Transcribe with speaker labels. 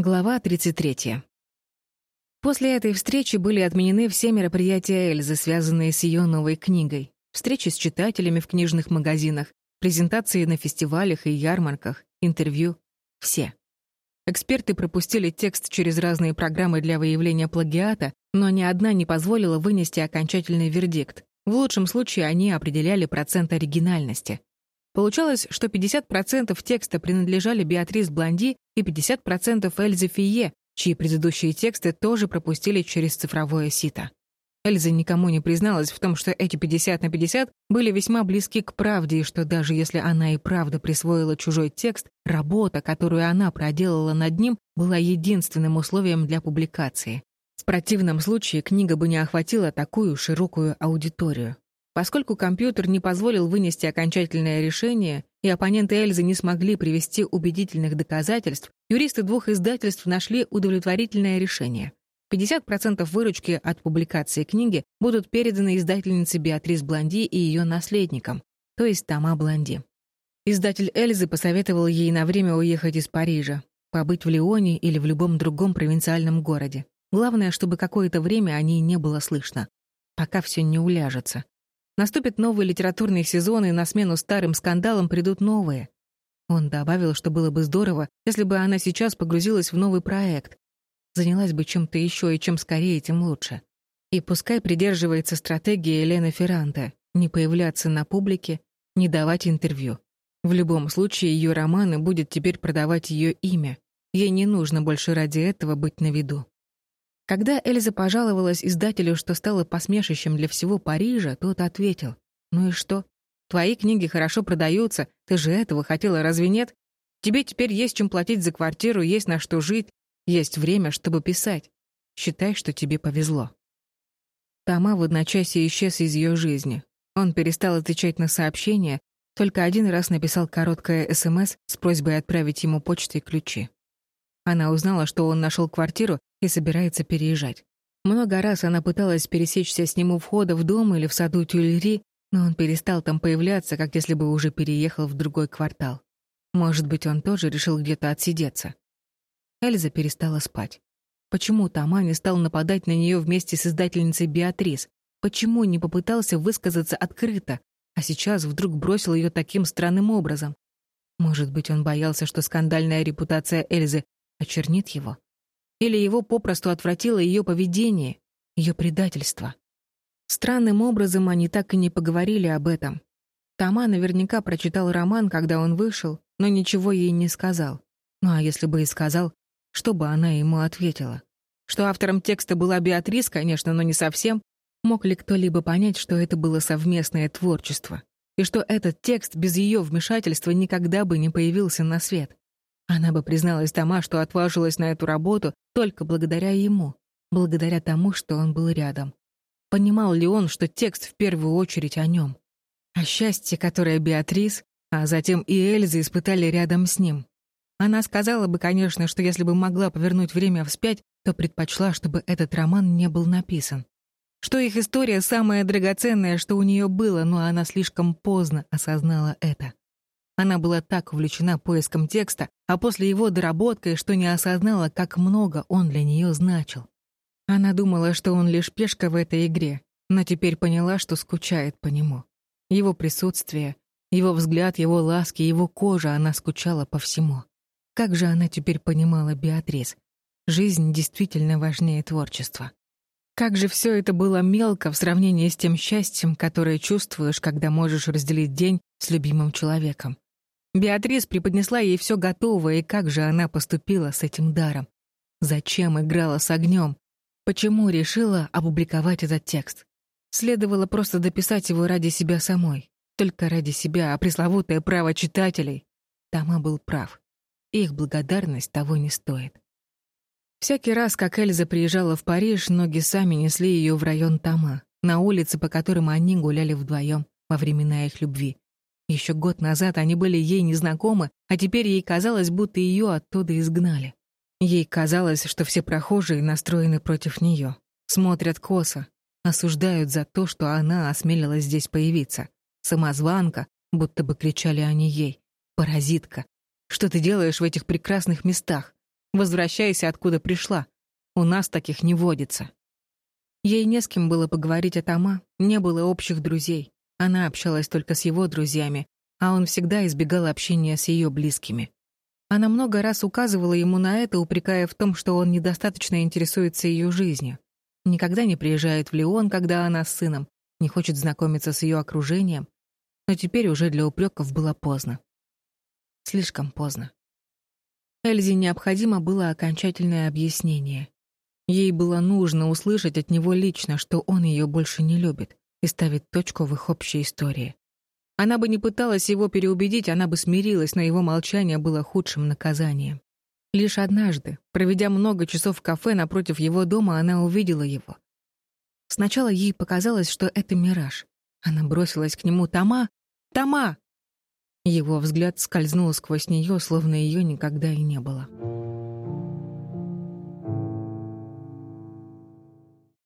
Speaker 1: Глава 33. После этой встречи были отменены все мероприятия Эльзы, связанные с ее новой книгой. Встречи с читателями в книжных магазинах, презентации на фестивалях и ярмарках, интервью. Все. Эксперты пропустили текст через разные программы для выявления плагиата, но ни одна не позволила вынести окончательный вердикт. В лучшем случае они определяли процент оригинальности. Получалось, что 50% текста принадлежали Беатрис Блонди и 50% Эльзе Фие, чьи предыдущие тексты тоже пропустили через цифровое сито. Эльза никому не призналась в том, что эти 50 на 50 были весьма близки к правде, и что даже если она и правда присвоила чужой текст, работа, которую она проделала над ним, была единственным условием для публикации. В противном случае книга бы не охватила такую широкую аудиторию. Поскольку компьютер не позволил вынести окончательное решение, и оппоненты Эльзы не смогли привести убедительных доказательств, юристы двух издательств нашли удовлетворительное решение. 50% выручки от публикации книги будут переданы издательнице Беатрис Блонди и ее наследникам, то есть Тома Блонди. Издатель Эльзы посоветовал ей на время уехать из Парижа, побыть в Лионе или в любом другом провинциальном городе. Главное, чтобы какое-то время о ней не было слышно, пока все не уляжется. Наступит новый литературный сезон, и на смену старым скандалам придут новые. Он добавил, что было бы здорово, если бы она сейчас погрузилась в новый проект, занялась бы чем-то еще, и чем скорее, тем лучше. И пускай придерживается стратегии Елены Ферранте — не появляться на публике, не давать интервью. В любом случае, ее романы будет теперь продавать ее имя. Ей не нужно больше ради этого быть на виду. Когда Эльза пожаловалась издателю, что стала посмешищем для всего Парижа, тот ответил. «Ну и что? Твои книги хорошо продаются, ты же этого хотела, разве нет? Тебе теперь есть чем платить за квартиру, есть на что жить, есть время, чтобы писать. Считай, что тебе повезло». Тома в одночасье исчез из ее жизни. Он перестал отвечать на сообщения, только один раз написал короткое СМС с просьбой отправить ему почтой ключи. Она узнала, что он нашел квартиру и собирается переезжать. Много раз она пыталась пересечься с ним у входа в дом или в саду Тюльри, но он перестал там появляться, как если бы уже переехал в другой квартал. Может быть, он тоже решил где-то отсидеться. Эльза перестала спать. Почему Тома не стал нападать на нее вместе с издательницей Беатрис? Почему не попытался высказаться открыто, а сейчас вдруг бросил ее таким странным образом? Может быть, он боялся, что скандальная репутация Эльзы очернит его? Или его попросту отвратило ее поведение, ее предательство. Странным образом они так и не поговорили об этом. Тома наверняка прочитал роман, когда он вышел, но ничего ей не сказал. Ну а если бы и сказал, что бы она ему ответила? Что автором текста была Беатрис, конечно, но не совсем. Мог ли кто-либо понять, что это было совместное творчество? И что этот текст без ее вмешательства никогда бы не появился на свет? Она бы призналась Тома, что отважилась на эту работу только благодаря ему, благодаря тому, что он был рядом. Понимал ли он, что текст в первую очередь о нем? О счастье, которое Беатрис, а затем и Эльза испытали рядом с ним. Она сказала бы, конечно, что если бы могла повернуть время вспять, то предпочла, чтобы этот роман не был написан. Что их история самая драгоценная, что у нее было, но она слишком поздно осознала это. Она была так увлечена поиском текста, а после его доработкой, что не осознала, как много он для нее значил. Она думала, что он лишь пешка в этой игре, но теперь поняла, что скучает по нему. Его присутствие, его взгляд, его ласки, его кожа, она скучала по всему. Как же она теперь понимала Беатрис? Жизнь действительно важнее творчества. Как же все это было мелко в сравнении с тем счастьем, которое чувствуешь, когда можешь разделить день с любимым человеком. Беатрис преподнесла ей все готовое, и как же она поступила с этим даром? Зачем играла с огнем? Почему решила опубликовать этот текст? Следовало просто дописать его ради себя самой. Только ради себя, а пресловутое право читателей. Тома был прав. Их благодарность того не стоит. Всякий раз, как Эльза приезжала в Париж, ноги сами несли ее в район Тома, на улице, по которым они гуляли вдвоем во времена их любви. Еще год назад они были ей незнакомы, а теперь ей казалось, будто ее оттуда изгнали. Ей казалось, что все прохожие настроены против нее, смотрят косо, осуждают за то, что она осмелилась здесь появиться. Самозванка, будто бы кричали они ей. Паразитка. Что ты делаешь в этих прекрасных местах? Возвращайся, откуда пришла. У нас таких не водится». Ей не с кем было поговорить о Тома, не было общих друзей. Она общалась только с его друзьями, а он всегда избегал общения с ее близкими. Она много раз указывала ему на это, упрекая в том, что он недостаточно интересуется ее жизнью. Никогда не приезжает в Лион, когда она с сыном, не хочет знакомиться с ее окружением. Но теперь уже для упреков было поздно. Слишком поздно. Эльзе необходимо было окончательное объяснение. Ей было нужно услышать от него лично, что он ее больше не любит и ставит точку в их общей истории. Она бы не пыталась его переубедить, она бы смирилась, но его молчание было худшим наказанием. Лишь однажды, проведя много часов в кафе напротив его дома, она увидела его. Сначала ей показалось, что это мираж. Она бросилась к нему. «Тома! Тома!» Его взгляд скользнул сквозь нее, словно ее никогда и не было.